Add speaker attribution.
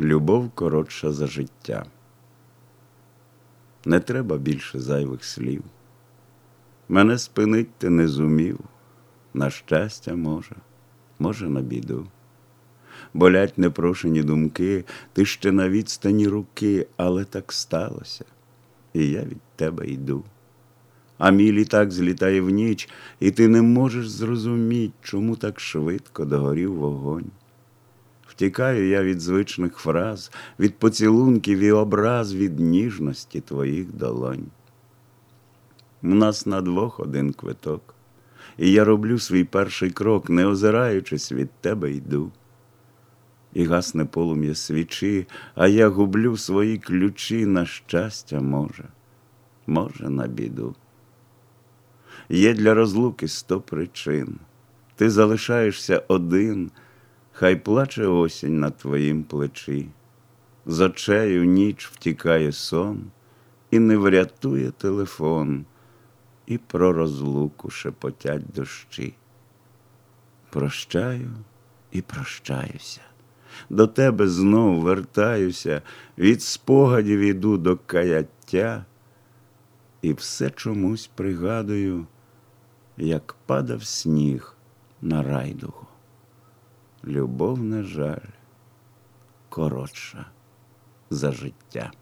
Speaker 1: Любов коротша за життя. Не треба більше зайвих слів. Мене спинить ти не зумів, на щастя, може, може, на біду. Болять непрошені думки, ти ще на відстані руки, але так сталося, і я від тебе йду. А мій літак злітає в ніч, і ти не можеш зрозуміти, чому так швидко догорів вогонь. Втікаю я від звичних фраз, від поцілунків і образ, від ніжності твоїх долонь. У нас на двох один квиток, і я роблю свій перший крок, не озираючись, від тебе йду. І гасне полум'я свічі, а я гублю свої ключі на щастя, може, може, на біду. Є для розлуки сто причин. Ти залишаєшся один, хай плаче осінь на твоїм плечі. З очею ніч втікає сон, і не врятує телефон, і про розлуку шепотять дощі. Прощаю і прощаюся. До тебе знов вертаюся, від спогадів іду до каяття, і все чомусь пригадую, як падав сніг на райдугу. Любов, на жаль, коротша за життя.